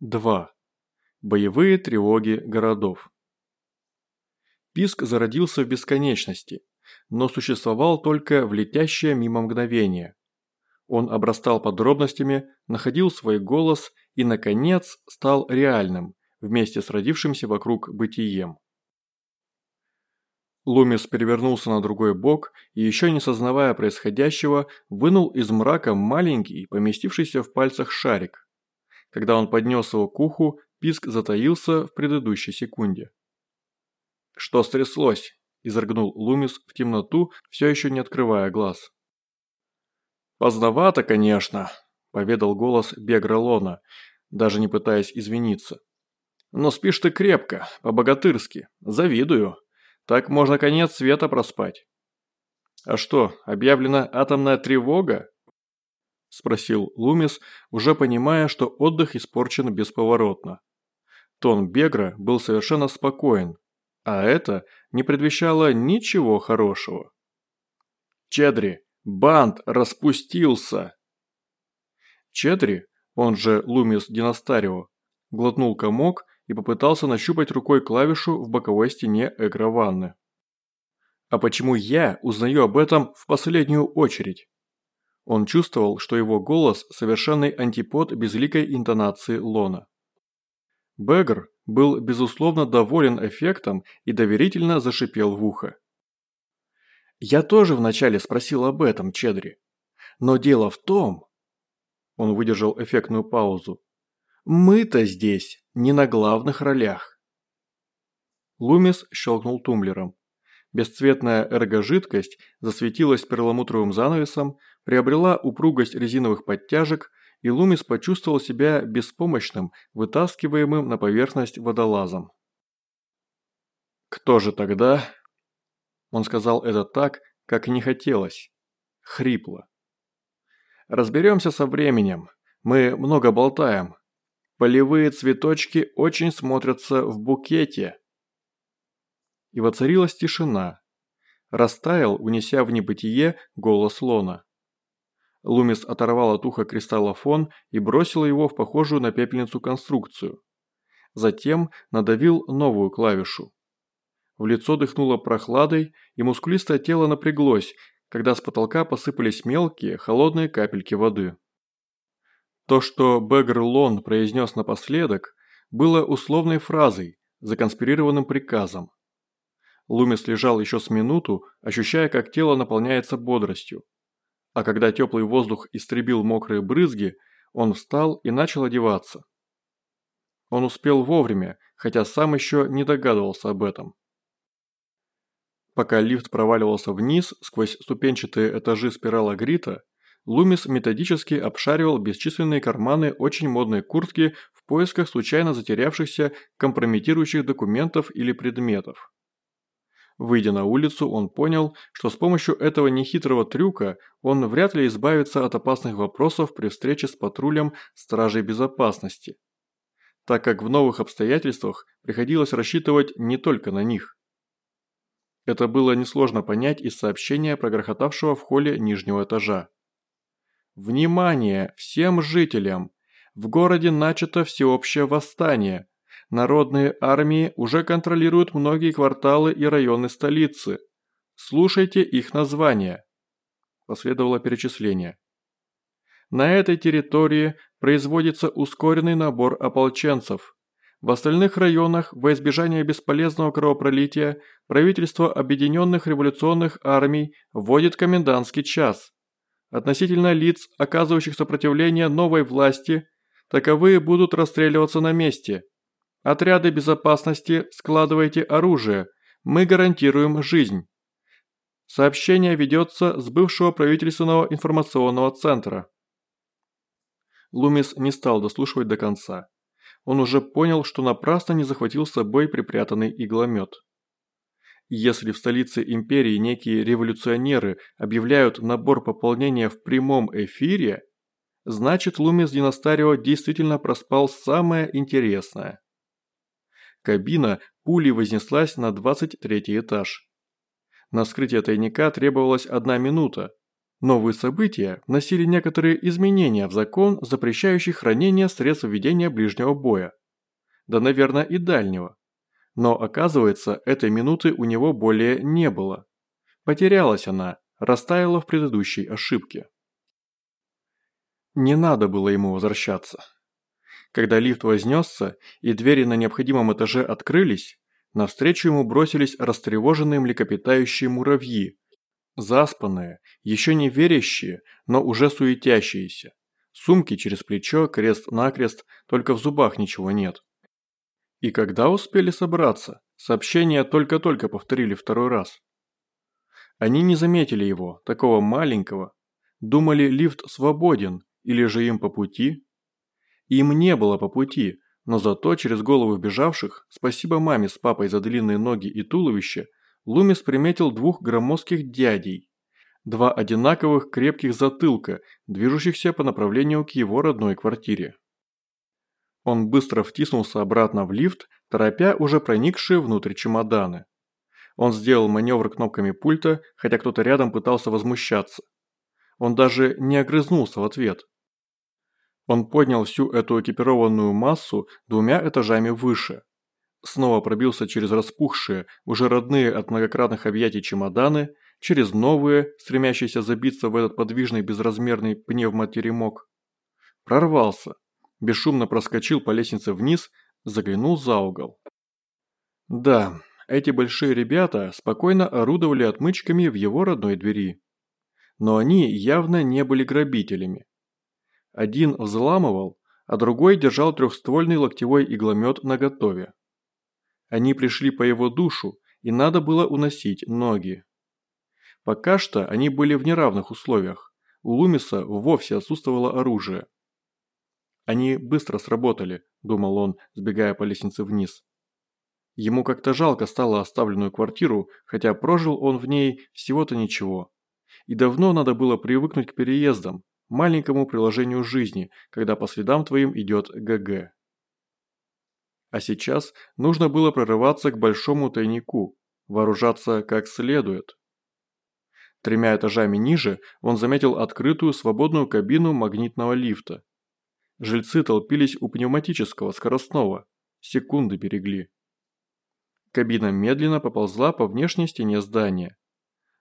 2. Боевые тревоги городов. Писк зародился в бесконечности, но существовал только в летящее мимо мгновение. Он обрастал подробностями, находил свой голос и, наконец, стал реальным, вместе с родившимся вокруг бытием. Лумис перевернулся на другой бок и, еще не сознавая происходящего, вынул из мрака маленький, поместившийся в пальцах шарик. Когда он поднес его к уху, писк затаился в предыдущей секунде. «Что стряслось?» – изрыгнул Лумис в темноту, все еще не открывая глаз. «Поздновато, конечно», – поведал голос Бегралона, даже не пытаясь извиниться. «Но спишь ты крепко, по-богатырски. Завидую. Так можно конец света проспать». «А что, объявлена атомная тревога?» – спросил Лумис, уже понимая, что отдых испорчен бесповоротно. Тон Бегра был совершенно спокоен, а это не предвещало ничего хорошего. «Чедри, банд распустился!» Чедри, он же Лумис Династарио, глотнул комок и попытался нащупать рукой клавишу в боковой стене экра-ванны. «А почему я узнаю об этом в последнюю очередь?» Он чувствовал, что его голос – совершенный антипод безликой интонации Лона. Бэггер был безусловно доволен эффектом и доверительно зашипел в ухо. «Я тоже вначале спросил об этом, Чедри. Но дело в том...» Он выдержал эффектную паузу. «Мы-то здесь не на главных ролях». Лумис щелкнул тумблером. Бесцветная эргожидкость засветилась перламутровым занавесом, приобрела упругость резиновых подтяжек, и Лумис почувствовал себя беспомощным, вытаскиваемым на поверхность водолазом. «Кто же тогда?» Он сказал это так, как не хотелось. Хрипло. «Разберемся со временем. Мы много болтаем. Полевые цветочки очень смотрятся в букете». И воцарилась тишина. Растаял, унеся в небытие голос Лона. Лумис оторвал от уха кристаллофон и бросил его в похожую на пепельницу конструкцию. Затем надавил новую клавишу. В лицо дыхнуло прохладой, и мускулистое тело напряглось, когда с потолка посыпались мелкие, холодные капельки воды. То, что Бэггер Лон произнес напоследок, было условной фразой, законспирированным приказом. Лумис лежал еще с минуту, ощущая, как тело наполняется бодростью а когда теплый воздух истребил мокрые брызги, он встал и начал одеваться. Он успел вовремя, хотя сам еще не догадывался об этом. Пока лифт проваливался вниз сквозь ступенчатые этажи спирала Грита, Лумис методически обшаривал бесчисленные карманы очень модной куртки в поисках случайно затерявшихся компрометирующих документов или предметов. Выйдя на улицу, он понял, что с помощью этого нехитрого трюка он вряд ли избавится от опасных вопросов при встрече с патрулем стражей безопасности, так как в новых обстоятельствах приходилось рассчитывать не только на них. Это было несложно понять из сообщения прогрохотавшего в холле нижнего этажа. «Внимание! Всем жителям! В городе начато всеобщее восстание!» Народные армии уже контролируют многие кварталы и районы столицы. Слушайте их названия. Последовало перечисление. На этой территории производится ускоренный набор ополченцев. В остальных районах во избежание бесполезного кровопролития правительство Объединенных революционных армий вводит комендантский час. Относительно лиц, оказывающих сопротивление новой власти, таковые будут расстреливаться на месте – Отряды безопасности, складывайте оружие. Мы гарантируем жизнь. Сообщение ведется с бывшего правительственного информационного центра. Лумис не стал дослушивать до конца. Он уже понял, что напрасно не захватил с собой припрятанный игломет. Если в столице империи некие революционеры объявляют набор пополнения в прямом эфире, значит Лумис Династарио действительно проспал самое интересное. Кабина пулей вознеслась на 23 этаж. На вскрытие тайника требовалась одна минута. Новые события вносили некоторые изменения в закон, запрещающий хранение средств ведения ближнего боя. Да, наверное, и дальнего. Но оказывается, этой минуты у него более не было. Потерялась она, растаяла в предыдущей ошибке. Не надо было ему возвращаться. Когда лифт вознесся и двери на необходимом этаже открылись, навстречу ему бросились растревоженные млекопитающие муравьи, заспанные, еще не верящие, но уже суетящиеся. Сумки через плечо, крест-накрест, только в зубах ничего нет. И когда успели собраться, сообщения только-только повторили второй раз. Они не заметили его, такого маленького, думали лифт свободен, или же им по пути? Им не было по пути, но зато через головы бежавших, спасибо маме с папой за длинные ноги и туловище, Лумис приметил двух громоздких дядей. Два одинаковых крепких затылка, движущихся по направлению к его родной квартире. Он быстро втиснулся обратно в лифт, торопя уже проникшие внутрь чемоданы. Он сделал маневр кнопками пульта, хотя кто-то рядом пытался возмущаться. Он даже не огрызнулся в ответ. Он поднял всю эту экипированную массу двумя этажами выше. Снова пробился через распухшие, уже родные от многократных объятий чемоданы, через новые, стремящиеся забиться в этот подвижный безразмерный пневмотеремок. Прорвался. Бесшумно проскочил по лестнице вниз, заглянул за угол. Да, эти большие ребята спокойно орудовали отмычками в его родной двери. Но они явно не были грабителями. Один взламывал, а другой держал трехствольный локтевой игломет наготове. Они пришли по его душу, и надо было уносить ноги. Пока что они были в неравных условиях. У Лумиса вовсе отсутствовало оружие. Они быстро сработали, думал он, сбегая по лестнице вниз. Ему как-то жалко стало оставленную квартиру, хотя прожил он в ней всего-то ничего. И давно надо было привыкнуть к переездам, маленькому приложению жизни, когда по следам твоим идет ГГ. А сейчас нужно было прорываться к большому тайнику, вооружаться как следует. Тремя этажами ниже он заметил открытую свободную кабину магнитного лифта. Жильцы толпились у пневматического скоростного, секунды берегли. Кабина медленно поползла по внешней стене здания.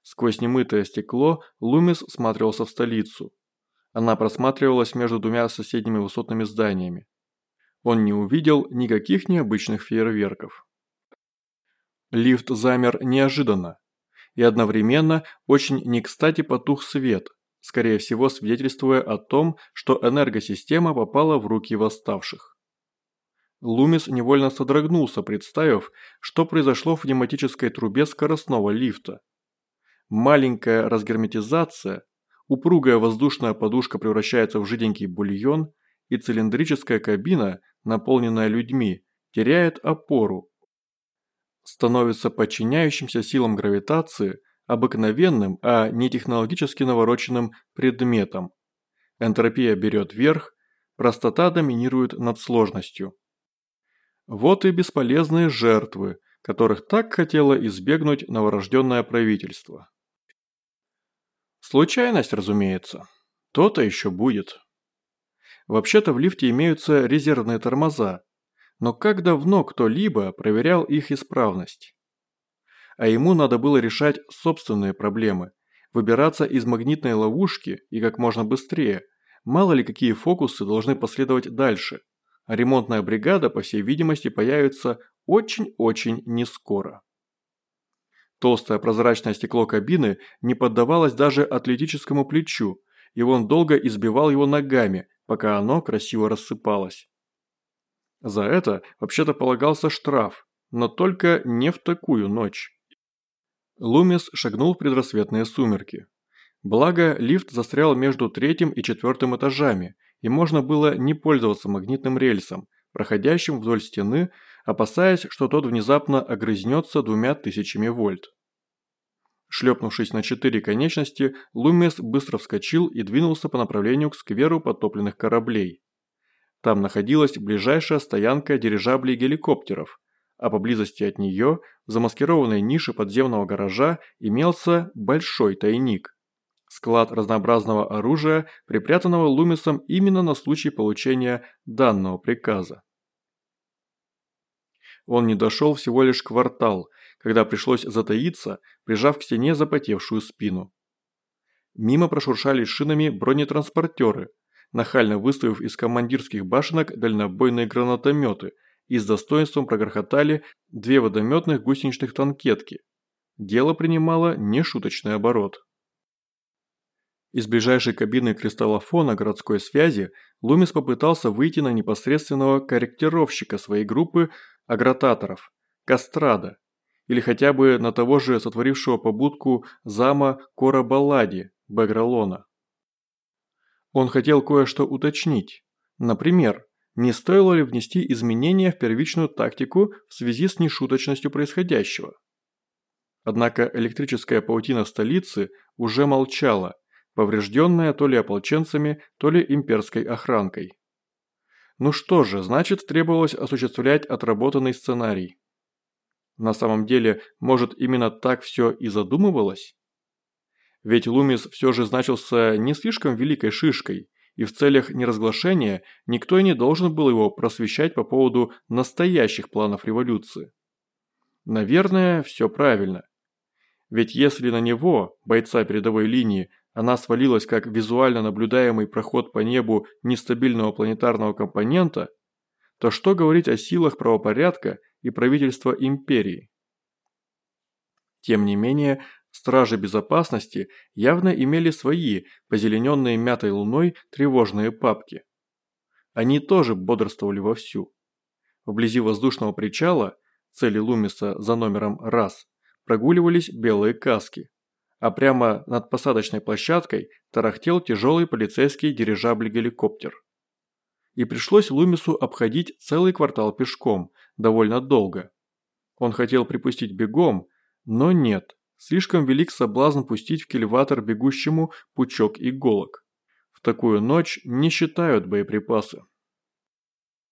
Сквозь немытое стекло Лумис смотрелся в столицу. Она просматривалась между двумя соседними высотными зданиями. Он не увидел никаких необычных фейерверков. Лифт замер неожиданно. И одновременно очень не кстати потух свет, скорее всего свидетельствуя о том, что энергосистема попала в руки восставших. Лумис невольно содрогнулся, представив, что произошло в пневматической трубе скоростного лифта. Маленькая разгерметизация упругая воздушная подушка превращается в жиденький бульон, и цилиндрическая кабина, наполненная людьми, теряет опору. Становится подчиняющимся силам гравитации обыкновенным, а не технологически навороченным предметом. Энтропия берет верх, простота доминирует над сложностью. Вот и бесполезные жертвы, которых так хотело избегнуть новорожденное правительство. Случайность, разумеется. То-то еще будет. Вообще-то в лифте имеются резервные тормоза, но как давно кто-либо проверял их исправность? А ему надо было решать собственные проблемы, выбираться из магнитной ловушки и как можно быстрее. Мало ли какие фокусы должны последовать дальше. А ремонтная бригада, по всей видимости, появится очень-очень нескоро. Толстое прозрачное стекло кабины не поддавалось даже атлетическому плечу, и он долго избивал его ногами, пока оно красиво рассыпалось. За это вообще-то полагался штраф, но только не в такую ночь. Лумис шагнул в предрассветные сумерки. Благо, лифт застрял между третьим и четвертым этажами, и можно было не пользоваться магнитным рельсом, проходящим вдоль стены, опасаясь, что тот внезапно огрызнется двумя тысячами вольт. Шлепнувшись на четыре конечности, Лумес быстро вскочил и двинулся по направлению к скверу потопленных кораблей. Там находилась ближайшая стоянка дирижаблей геликоптеров, а поблизости от нее, в замаскированной нише подземного гаража, имелся большой тайник. склад разнообразного оружия, припрятанного Лумисом именно на случай получения данного приказа. Он не дошел всего лишь квартал, когда пришлось затаиться, прижав к стене запотевшую спину. Мимо прошуршали шинами бронетранспортеры, нахально выставив из командирских башенок дальнобойные гранатометы и с достоинством прогрохотали две водометных гусеничных танкетки. Дело принимало нешуточный оборот. Из ближайшей кабины кристаллофона городской связи Лумис попытался выйти на непосредственного корректировщика своей группы агротаторов – Кастрада, или хотя бы на того же сотворившего побудку зама Кора Баллади – Багралона. Он хотел кое-что уточнить. Например, не стоило ли внести изменения в первичную тактику в связи с нешуточностью происходящего. Однако электрическая паутина столицы уже молчала, поврежденная то ли ополченцами, то ли имперской охранкой. Ну что же, значит требовалось осуществлять отработанный сценарий. На самом деле, может именно так все и задумывалось? Ведь Лумис все же значился не слишком великой шишкой, и в целях неразглашения никто и не должен был его просвещать по поводу настоящих планов революции. Наверное, все правильно. Ведь если на него, бойца передовой линии, она свалилась как визуально наблюдаемый проход по небу нестабильного планетарного компонента, то что говорить о силах правопорядка и правительства империи? Тем не менее, стражи безопасности явно имели свои, позелененные мятой луной, тревожные папки. Они тоже бодрствовали вовсю. Вблизи воздушного причала, цели Лумиса за номером раз, прогуливались белые каски а прямо над посадочной площадкой тарахтел тяжелый полицейский дирижабль-геликоптер. И пришлось Лумису обходить целый квартал пешком, довольно долго. Он хотел припустить бегом, но нет, слишком велик соблазн пустить в кильватор бегущему пучок иголок. В такую ночь не считают боеприпасы.